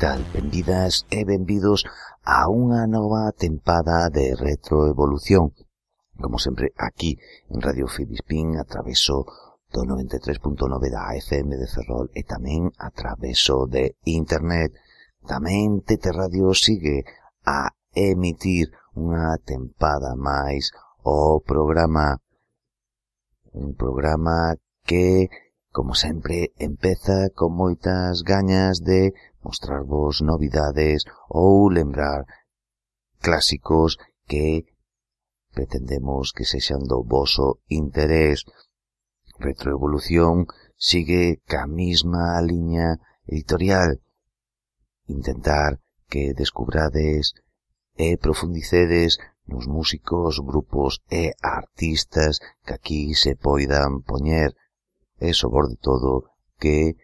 tal? Benvidas e benvidos a unha nova tempada de retroevolución. Como sempre, aquí, en Radio Filispín, atraveso do 93.9 da FM de Ferrol e tamén atraveso de Internet. Tamén Tete Radio sigue a emitir unha tempada máis o programa. Un programa que, como sempre, empeza con moitas gañas de mostrarvos novidades ou lembrar clásicos que pretendemos que sexan do voso interés. Retroevolución sigue ca mesma liña editorial. Intentar que descubrades e profundicedes nos músicos, grupos e artistas que aquí se poidan poñer e, sobre todo, que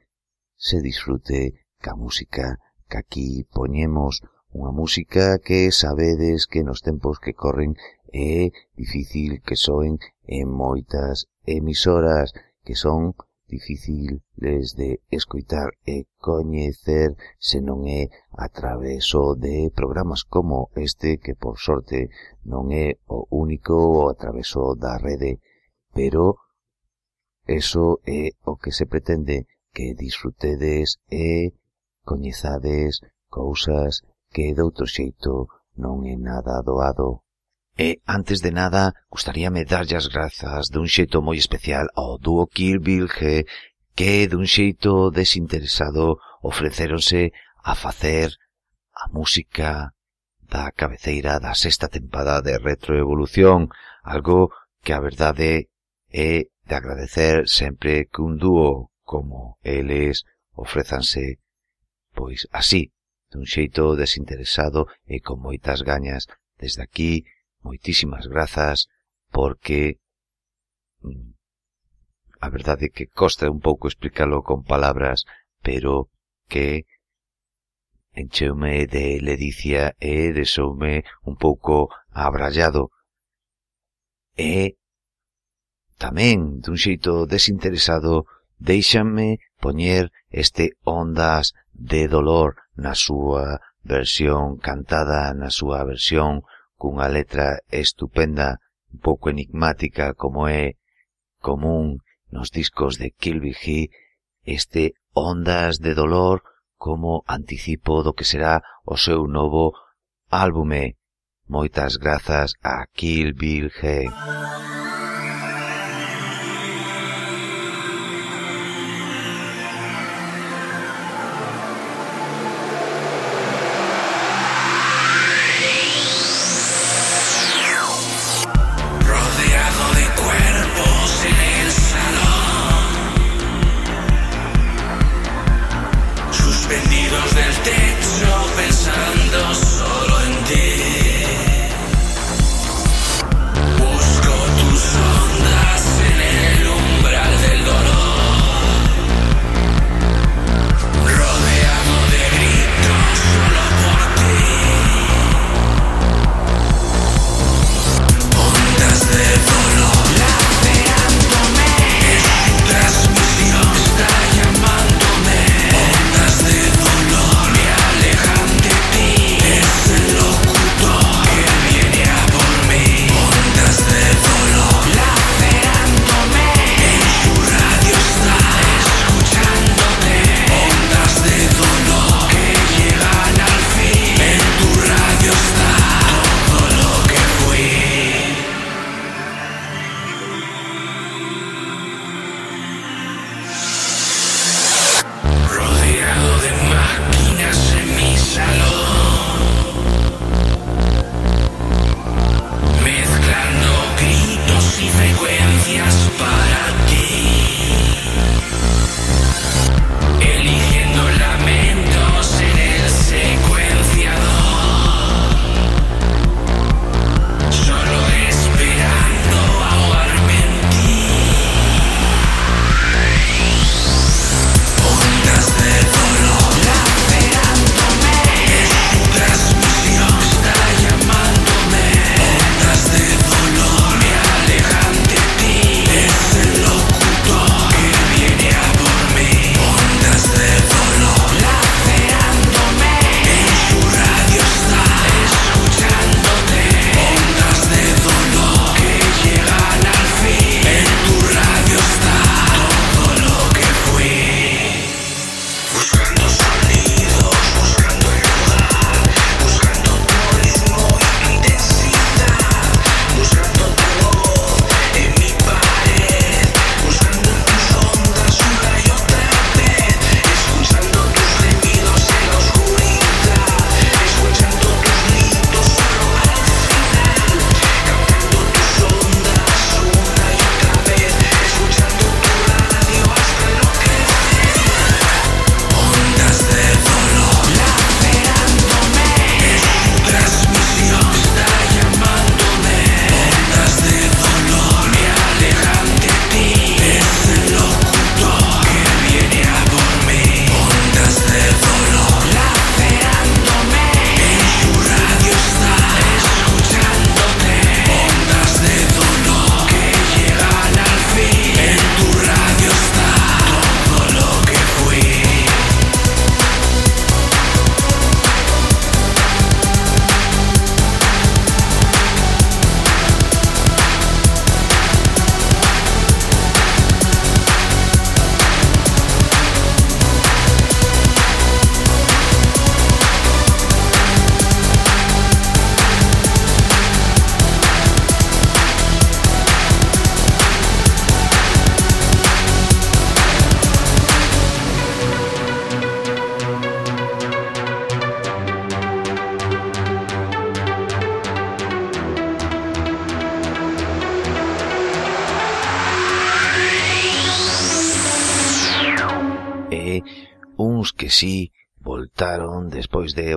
se disfrute ca música que aquí poñemos unha música que sabedes que nos tempos que corren é difícil que soen en moitas emisoras que son difíciles de escoitar e coñecer se non é a traveso de programas como este que por sorte non é o único o traveso da rede. Pero eso é o que se pretende que disfrutedes e coñezades cousas que doutro xeito non é nada doado. E, antes de nada, gustaríame darlle as grazas dun xeito moi especial ao dúo Kirbilge que dun xeito desinteresado ofrecéronse a facer a música da cabeceira da sexta tempada de Retroevolución, algo que a verdade é de agradecer sempre que un dúo como eles ofrezanse pois así, dun xeito desinteresado e con moitas gañas. Desde aquí, moitísimas grazas, porque mm, a verdade é que costa un pouco explicarlo con palabras, pero que encheume de ledicia e desoume un pouco abrallado. E tamén dun xeito desinteresado deixanme poñer este ondas de dolor na súa versión cantada, na súa versión cunha letra estupenda, un pouco enigmática como é común nos discos de Kilby Hee, este Ondas de Dolor como anticipo do que será o seu novo álbume. Moitas grazas a Kill Bill G. Vendidos del té.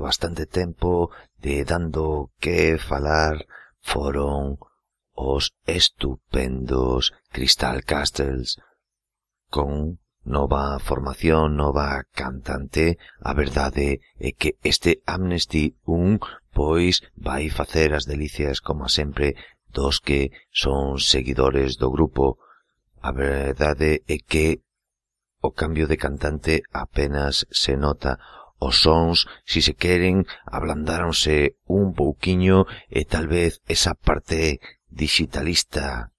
bastante tempo de dando que falar foron os estupendos Crystal Castles con nova formación, nova cantante, a verdade é que este Amnesty 1 pois vai facer as delicias como sempre dos que son seguidores do grupo. A verdade é que o cambio de cantante apenas se nota. Os sons, si se queren, ablandáronse un pouquiño e tal vez esa parte digitalista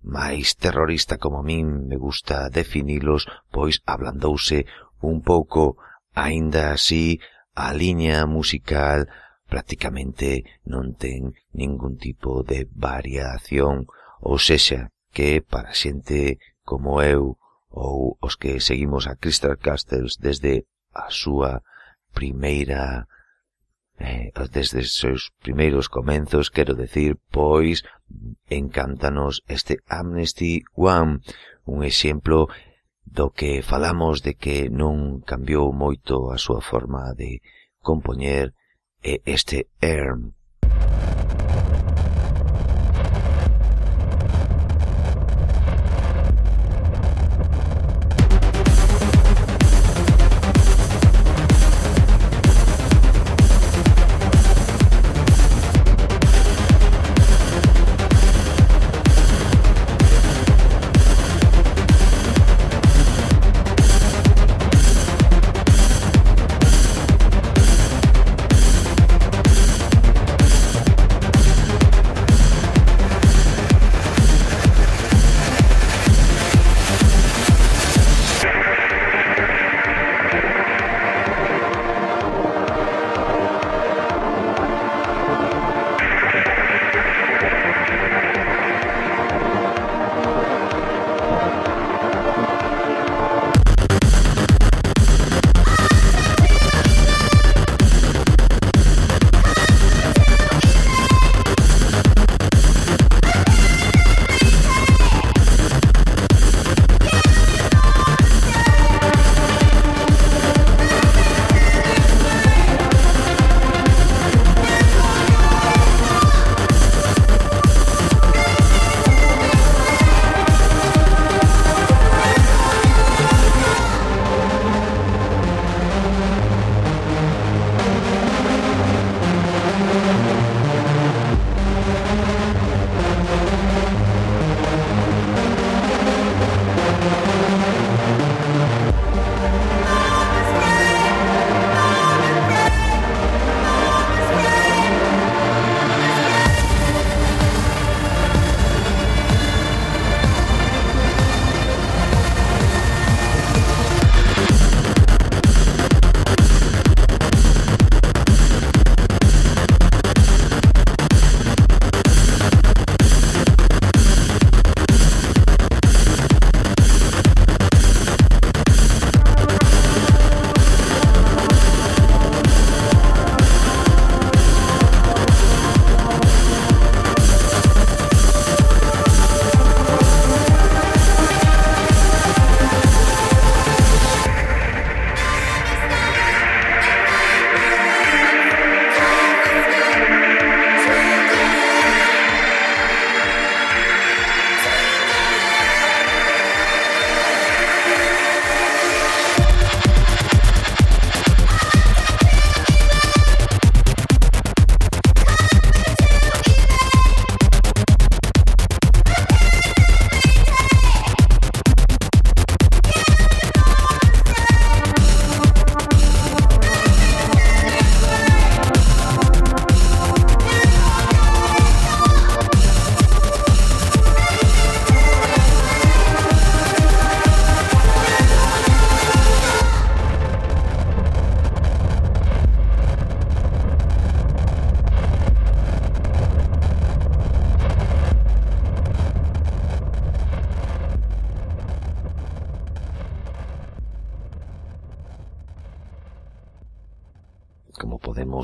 máis terrorista como a min me gusta definilos, pois ablandouse un pouco, aínda así, a liña musical prácticamente non ten ningún tipo de variación, ou sexa, que para xente como eu ou os que seguimos a Crystal Castles desde a súa primeira eh, desde os seus primeiros comenzos, quero decir, pois encántanos este Amnesty One, un exemplo do que falamos de que non cambiou moito a súa forma de compoñer e este ERM,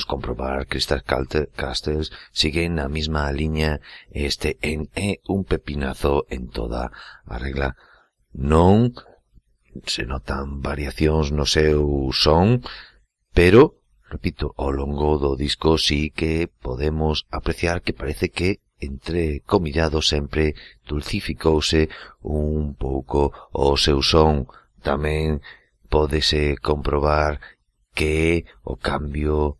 comprobar que Calte, castles siguen na mesma liña este en é un pepinazo en toda a regla. Non se notan variacións no seu son, pero, repito, ao longo do disco sí que podemos apreciar que parece que entre comillado sempre dulcificouse un pouco o seu son. Tamén pódese comprobar que o cambio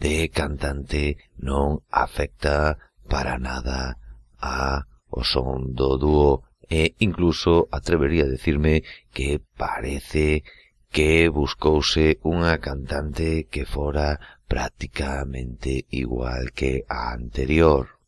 de cantante non afecta para nada a o son do dúo e incluso atrevería a decirme que parece que buscouse unha cantante que fora prácticamente igual que a anterior.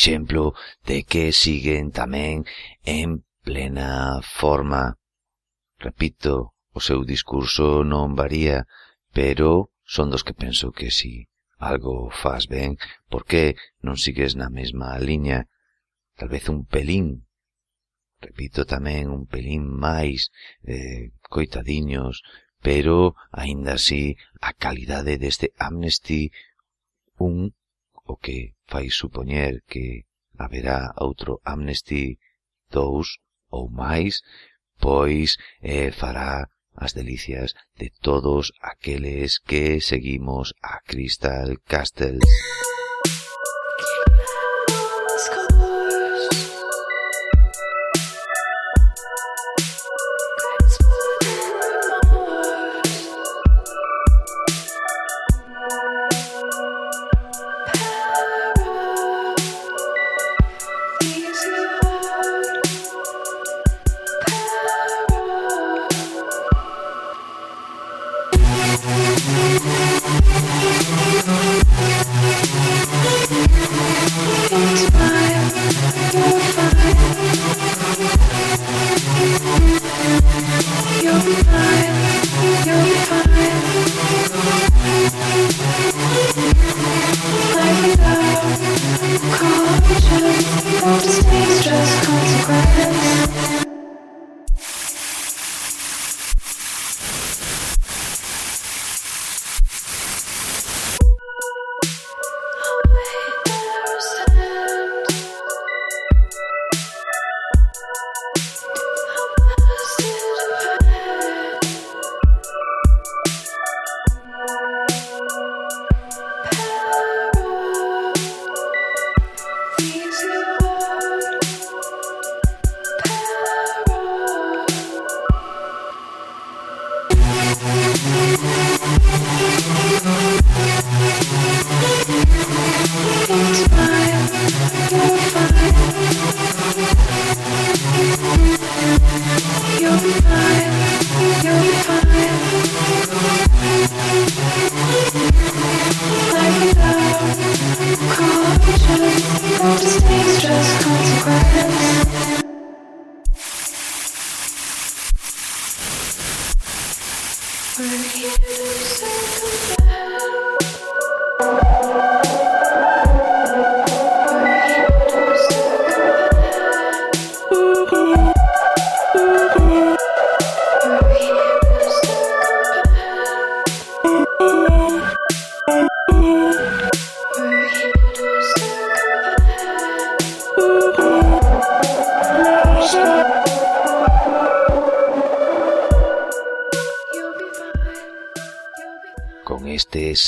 exemplo, de que siguen tamén en plena forma. Repito, o seu discurso non varía, pero son dos que penso que si algo faz ben, por que non sigues na mesma liña? Tal vez un pelín, repito tamén, un pelín máis, eh, coitadiños, pero, aínda así, a calidade deste Amnesty, un, o que fai supoñer que haberá outro Amnesty 2 ou máis, pois eh, fará as delicias de todos aqueles que seguimos a Crystal Castles.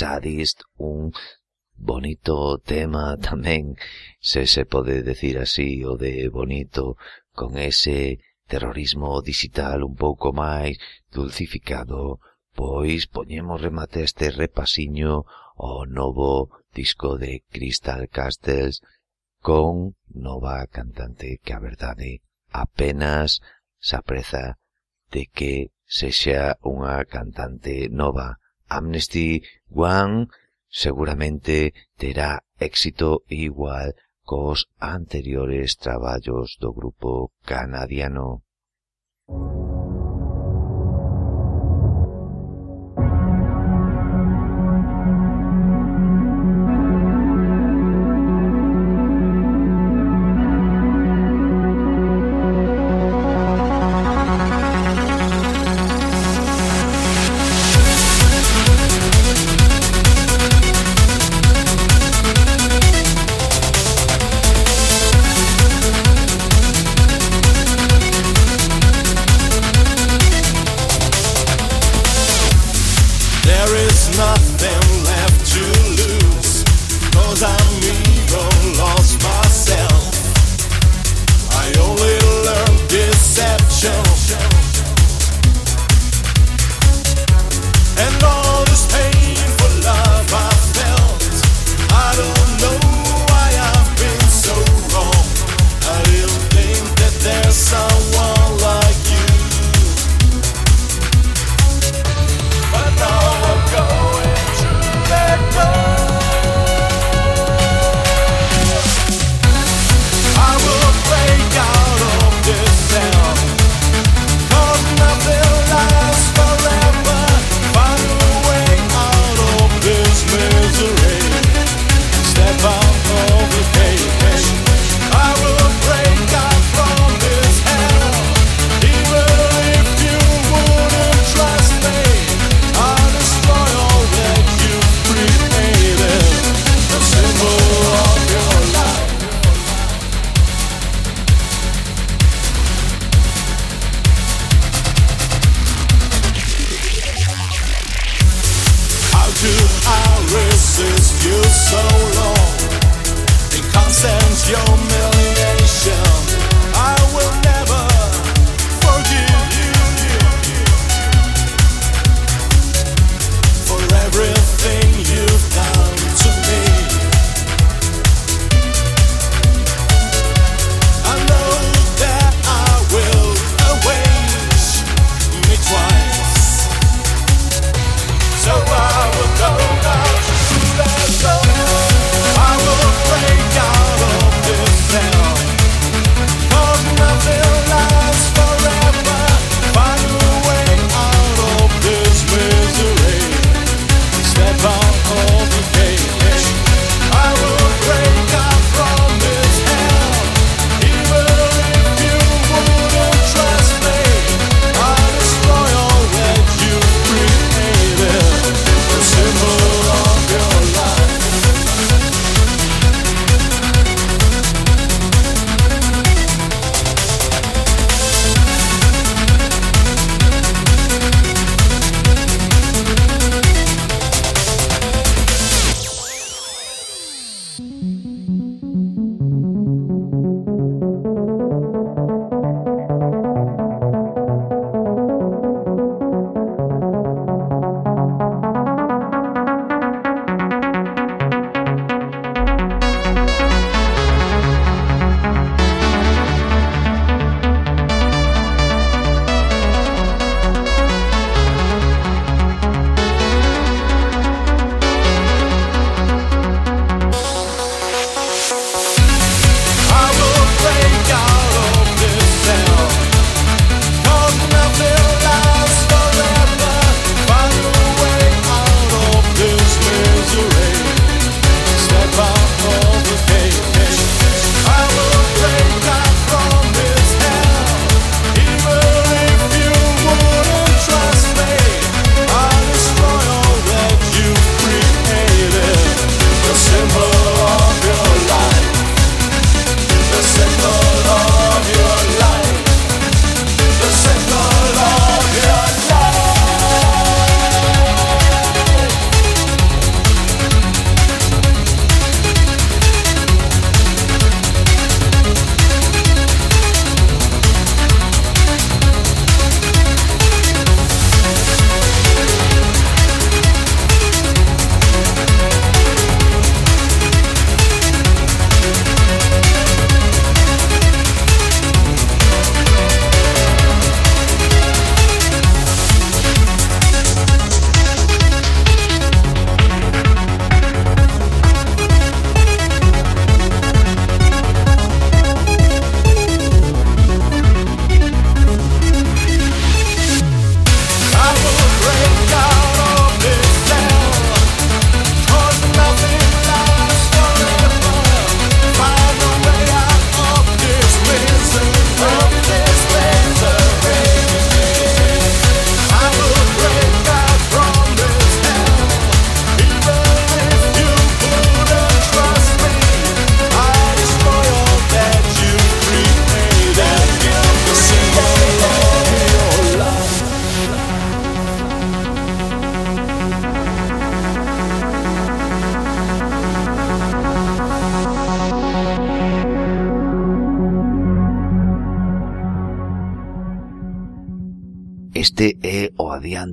Sadist, un bonito tema tamén, se se pode decir así, o de bonito, con ese terrorismo digital un pouco máis dulcificado, pois poñemos remate a este repasiño ao novo disco de Crystal Castles con nova cantante que a verdade apenas se apreza de que sexa unha cantante nova, Amnesty One seguramente terá éxito igual cos anteriores traballos do grupo canadiano.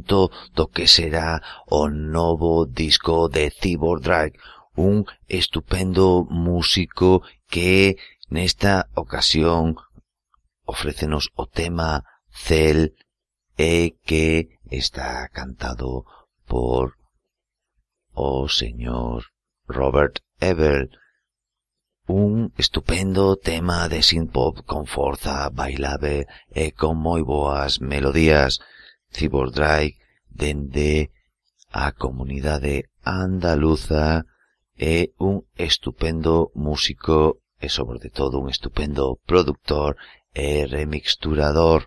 lanzamento do que será o novo disco de Cyborg Drag, un estupendo músico que nesta ocasión ofrécenos o tema Cel e que está cantado por o señor Robert Ebel. Un estupendo tema de synth-pop con forza bailable e con moi boas melodías. Cibordrive dende a comunidade andaluza é un estupendo músico e sobre todo un estupendo productor e remixturador.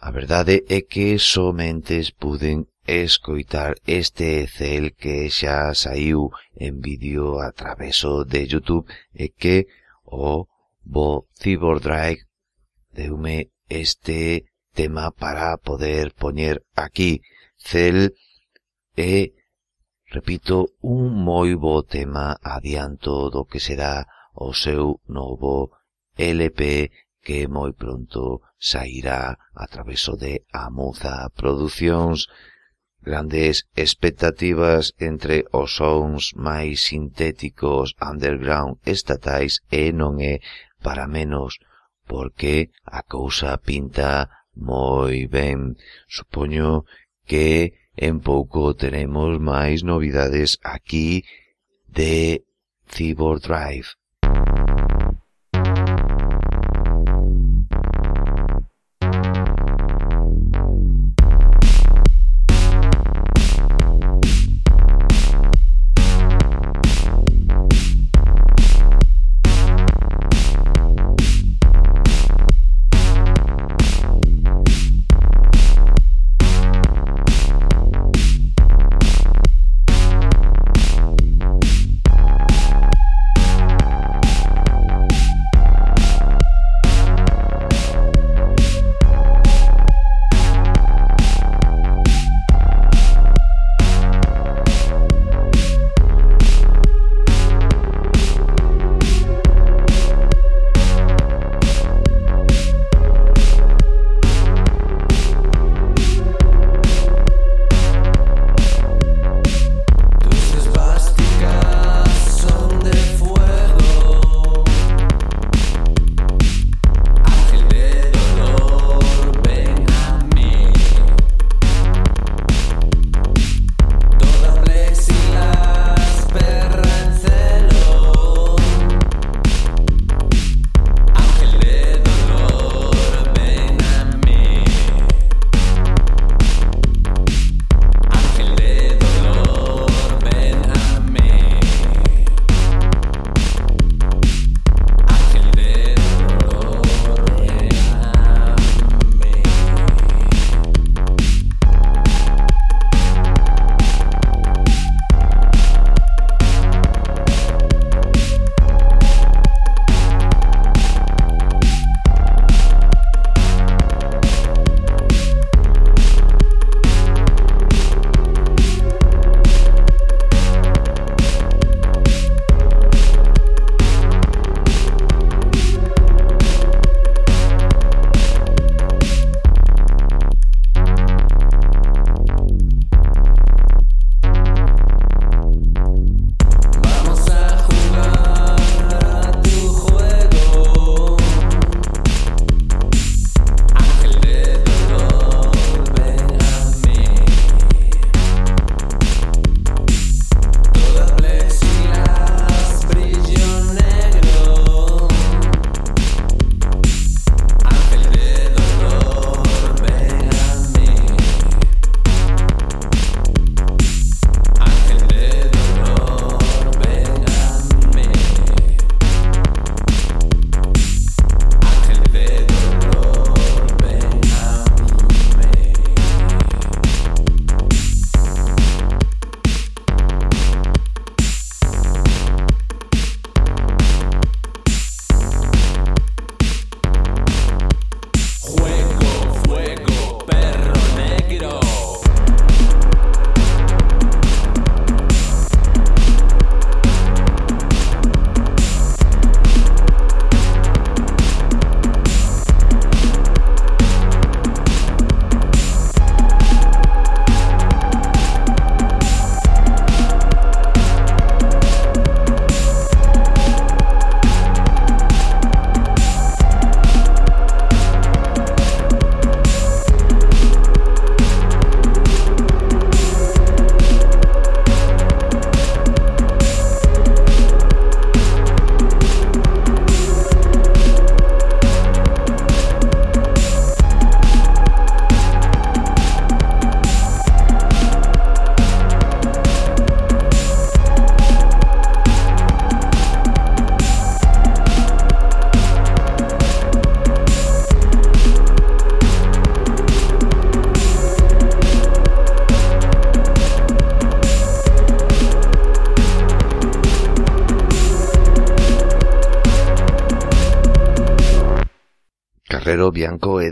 A verdade é que somentes puden escoitar este cel que xa saiu en vídeo a traveso de Youtube e que o bo Cibordrive deume este tema para poder poñer aquí. Cel é, repito, un moi bo tema adianto do que será o seu novo LP que moi pronto sairá a traveso de Amuza Producións grandes expectativas entre os sons máis sintéticos underground estatais e non é para menos, porque a cousa pinta Moi ben, supoño que en pouco teremos máis novidades aquí de Cyborg Drive.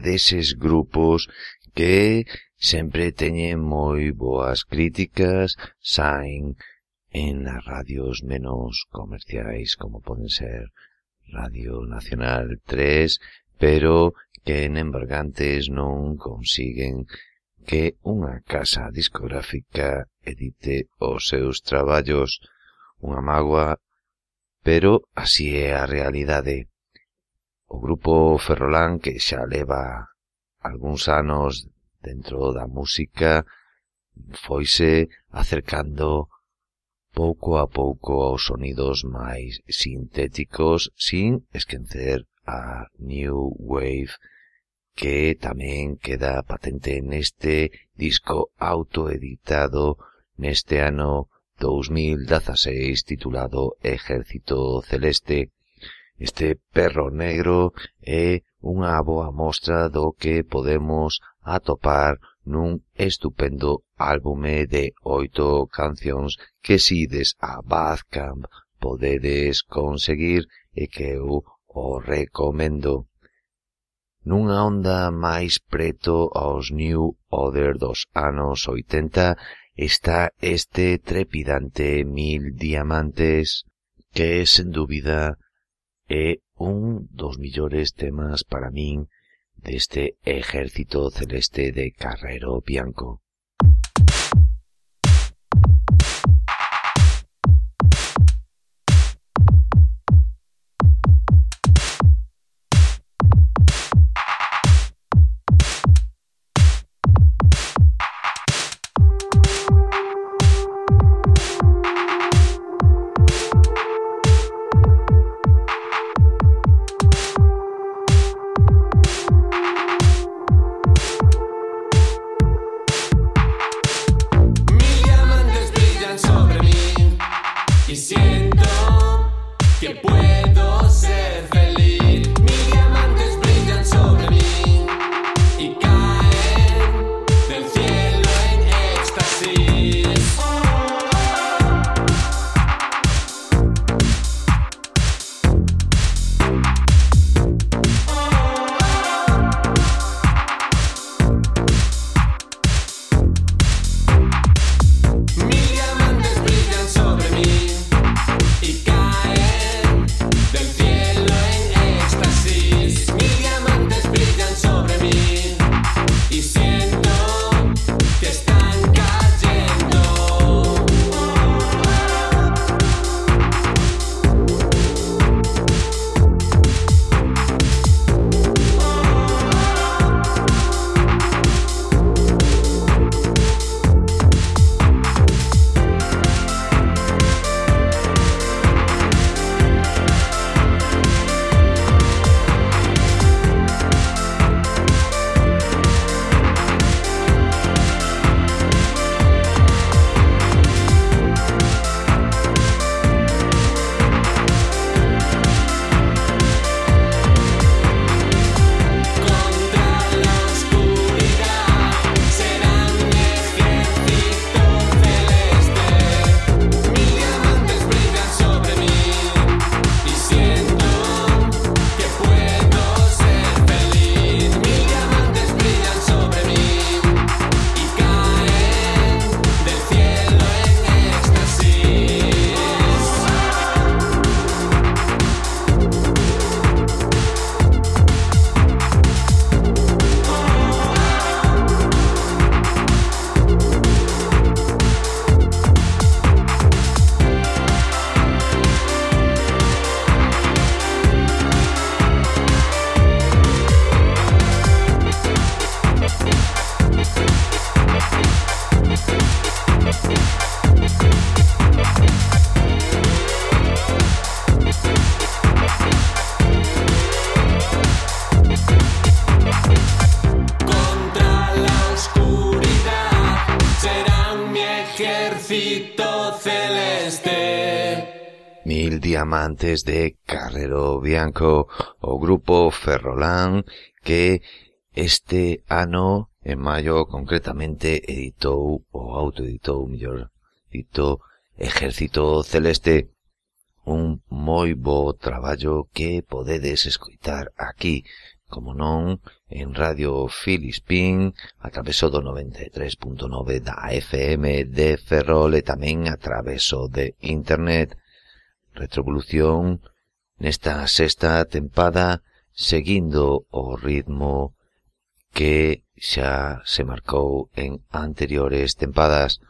deses grupos que sempre teñen moi boas críticas, saen en as radios menos comerciais como poden ser Radio Nacional 3, pero que en embargantes non consiguen que unha casa discográfica edite os seus traballos. Unha mágoa, pero así é a realidade. O grupo Ferrolán, que xa leva algúns anos dentro da música, foise acercando pouco a pouco aos sonidos máis sintéticos sin esquecer a New Wave que tamén queda patente neste disco autoeditado neste ano 2016 titulado Ejército Celeste. Este perro negro é unha boa mostra do que podemos atopar nun estupendo álbume de oito cancións que sides a Badcamp podedes conseguir e que eu o recomendo. Nunha onda máis preto aos New Other dos anos 80 está este trepidante Mil Diamantes que, sen dúbida, é un dos millores temas para min deste Ejército Celeste de Carrero Bianco. amantes de Carrero Bianco, o grupo Ferrolán que este ano, en maio concretamente, editou ou autoeditou, mellor dito, Ejército Celeste. Un moi bo traballo que podedes escoitar aquí, como non, en Radio Filispín, a traveso do 93.9 da FM de Ferrol e tamén a traveso de Internet retrovolución nesta sexta tempada seguindo o ritmo que xa se marcou en anteriores tempadas.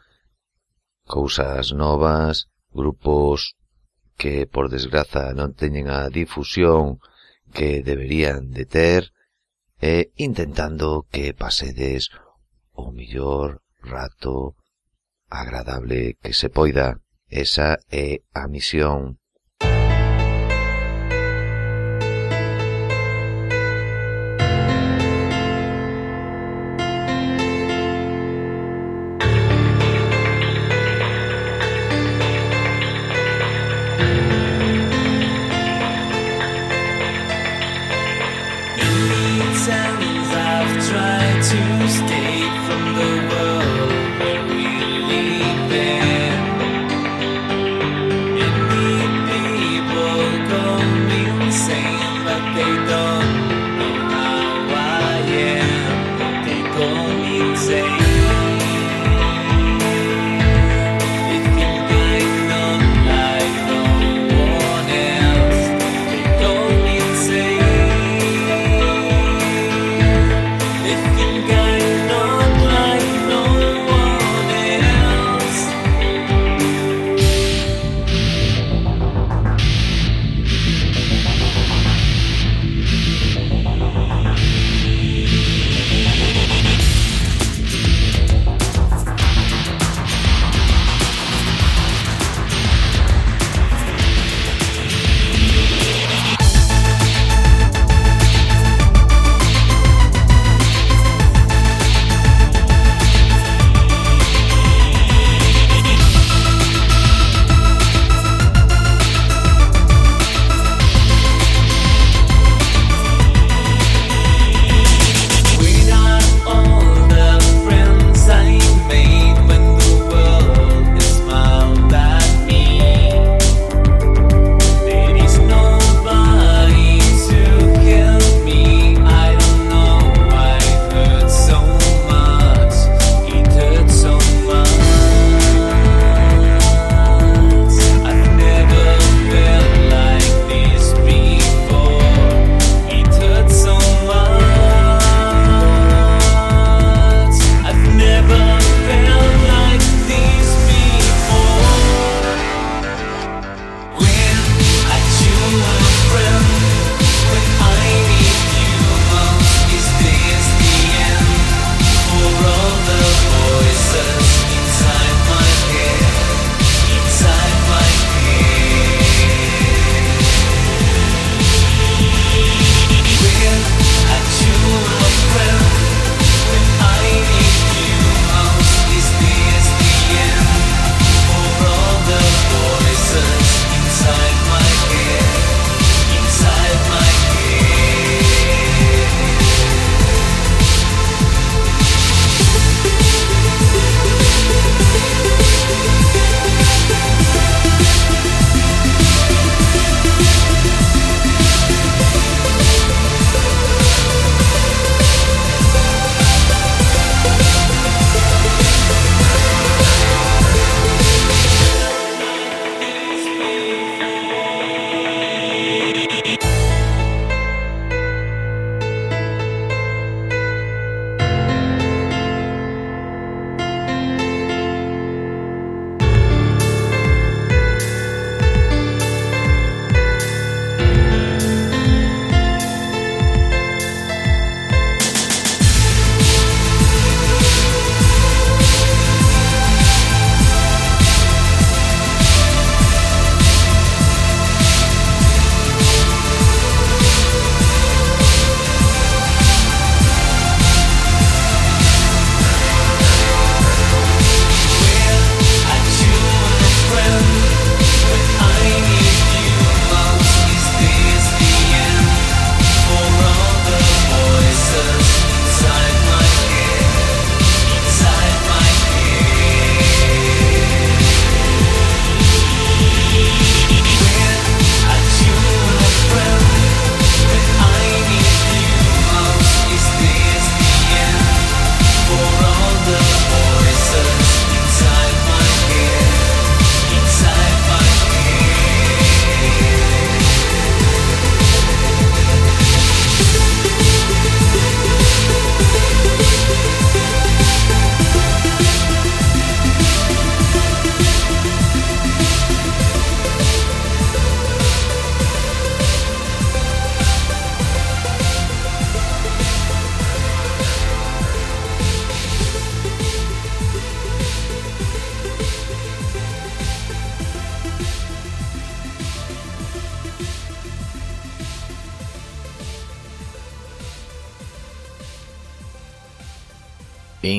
Cousas novas, grupos que por desgraza non teñen a difusión que deberían de ter e intentando que pasedes o mellor rato agradable que se poida. Esa é a misión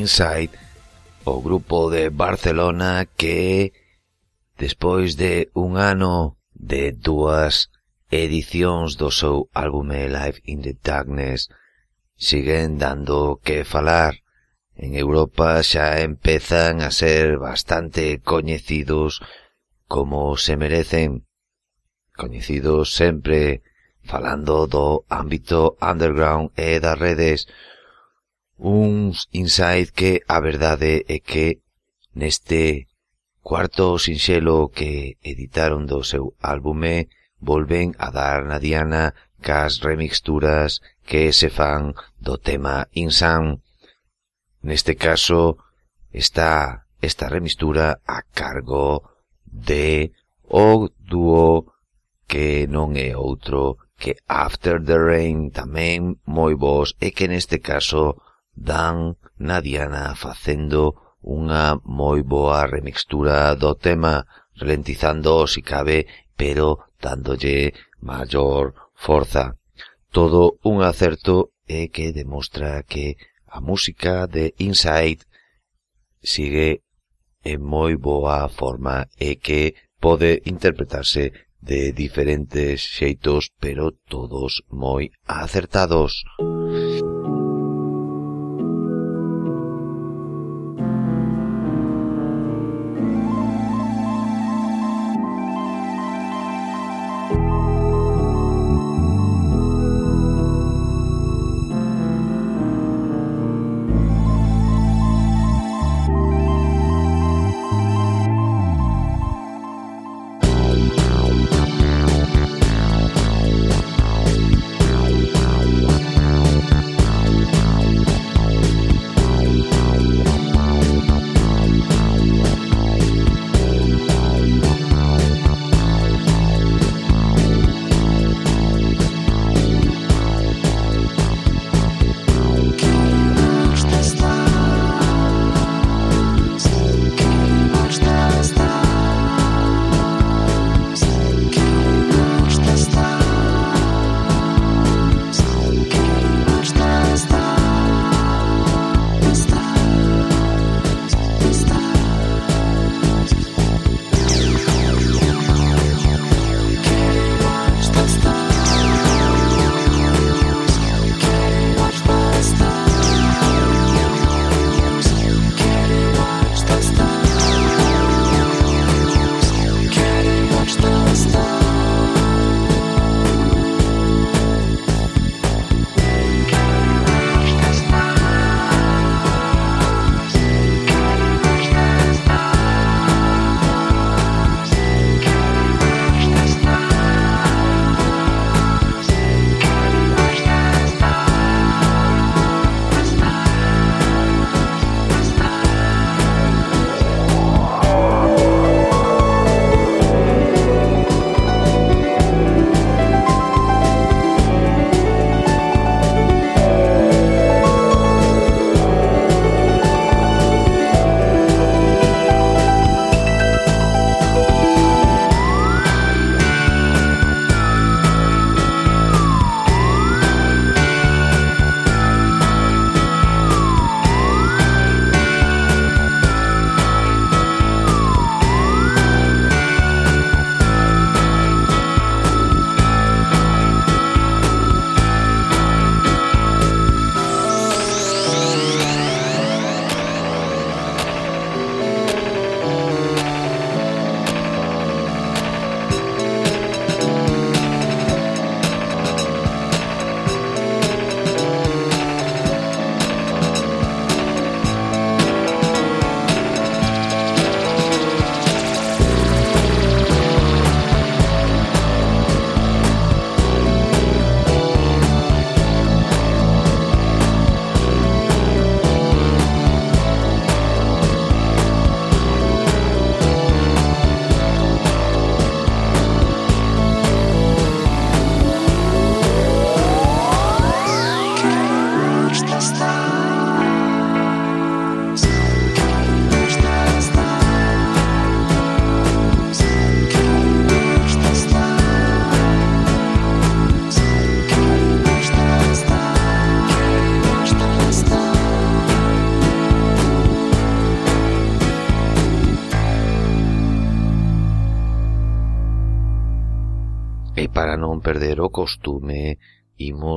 Inside, o grupo de Barcelona que, despois de un ano de dúas edicións do seu álbume Live in the Darkness, siguen dando que falar. En Europa xa empezan a ser bastante coñecidos como se merecen. Coñecidos sempre falando do ámbito underground e das redes, uns insight que a verdade é que neste cuarto sinxelo que editaron do seu álbume volven a dar na diana cas remixturas que se fan do tema Insan. Neste caso está esta remixtura a cargo de o dúo que non é outro que After the Rain tamén moi vos e que neste caso dan na diana facendo unha moi boa remixtura do tema, ralentizando si cabe, pero dándolle maior forza. Todo un acerto e que demostra que a música de Inside sigue en moi boa forma e que pode interpretarse de diferentes xeitos, pero todos moi acertados.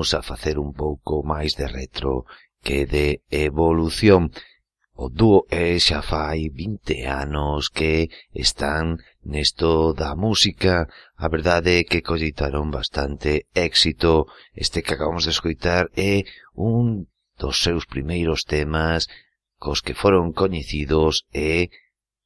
vamos a facer un pouco máis de retro que de evolución. O dúo é xa fai 20 anos que están nesto da música. A verdade é que collitaron bastante éxito. Este que acabamos de escoitar é un dos seus primeiros temas cos que foron coñecidos e,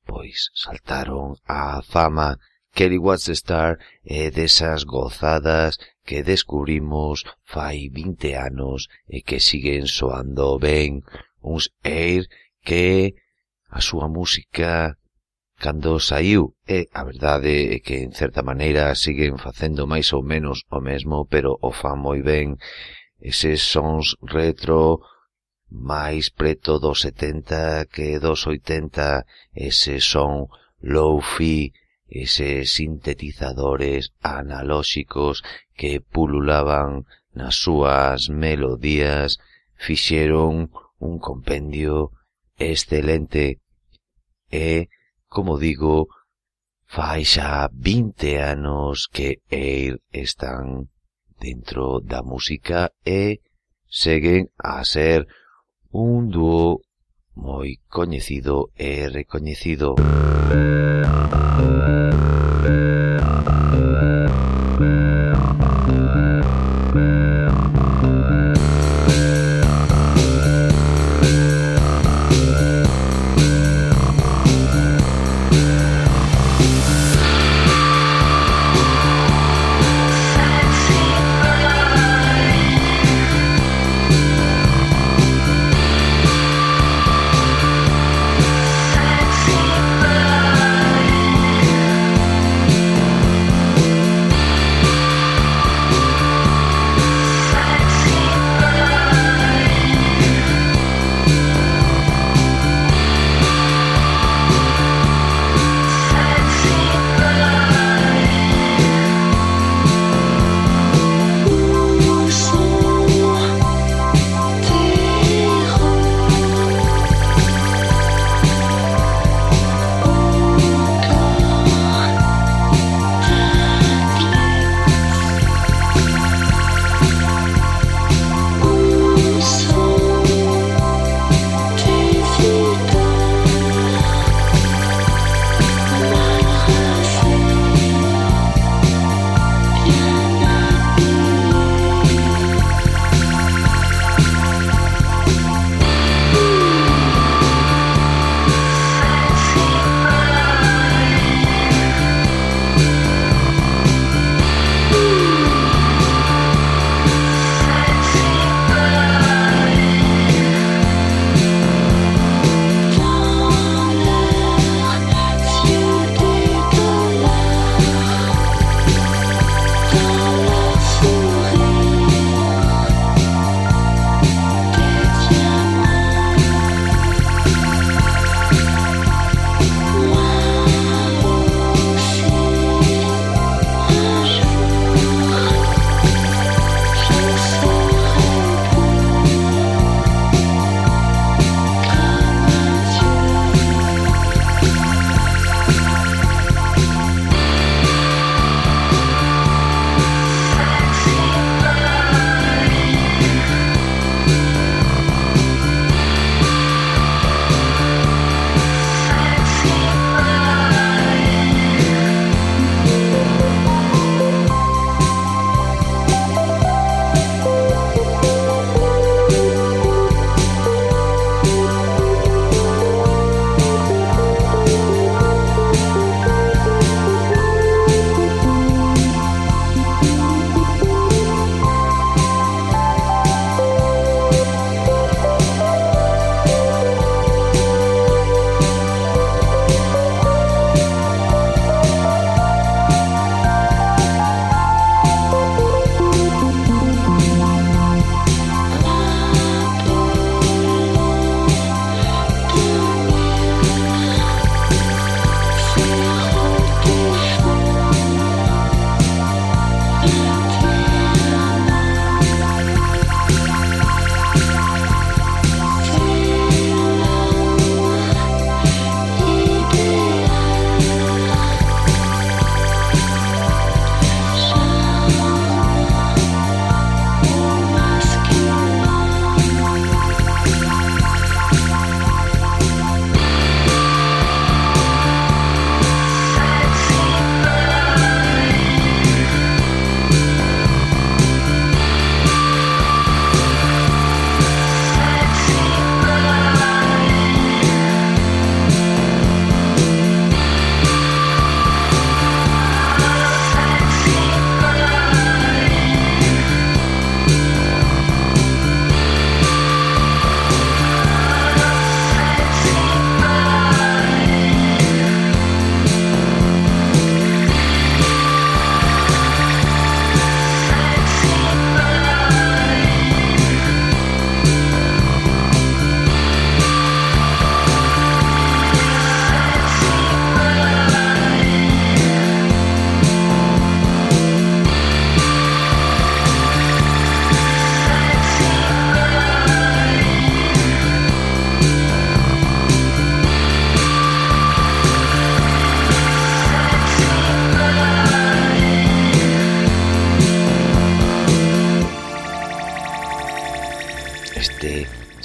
pois, saltaron á fama. Kelly What's Star eh, é desas gozadas que descubrimos fai 20 anos e que siguen soando. Ben uns Air que a súa música cando saiu e a verdade é que en certa maneira siguen facendo máis ou menos o mesmo pero o fan moi ben. Eses sons retro máis preto dos 70 que dos 80 ese son low-fi eses sintetizadores analóxicos que pululaban nas súas melodías fixeron un compendio excelente e, como digo, fai xa 20 anos que Air están dentro da música e seguen a ser un dúo moi coñecido e recoñecido.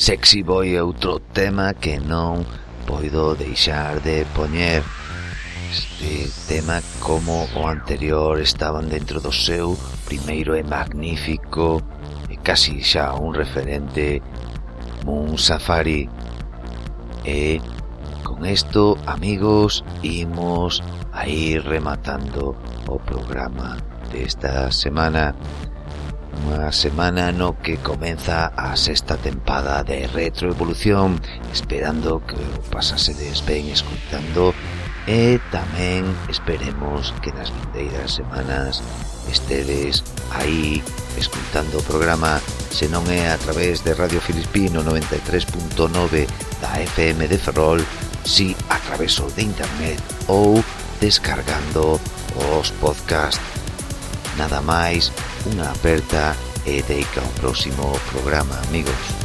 Sexy Boy é outro tema que non poido deixar de poñer. Este tema, como o anterior, estaban dentro do seu primeiro e magnífico e casi xa un referente Moon Safari. E con isto, amigos, imos a ir rematando o programa desta semana. Unha semana no que comeza a sexta tempada de Retroevolución Esperando que o pasasedes ben escutando E tamén esperemos que nas vindeiras semanas estedes aí escutando o programa Se non é a través de Radio Filispino 93.9 da FM de Ferrol Si a través de internet ou descargando os podcasts. Nada máis, unha aperta e deica un próximo programa, amigos.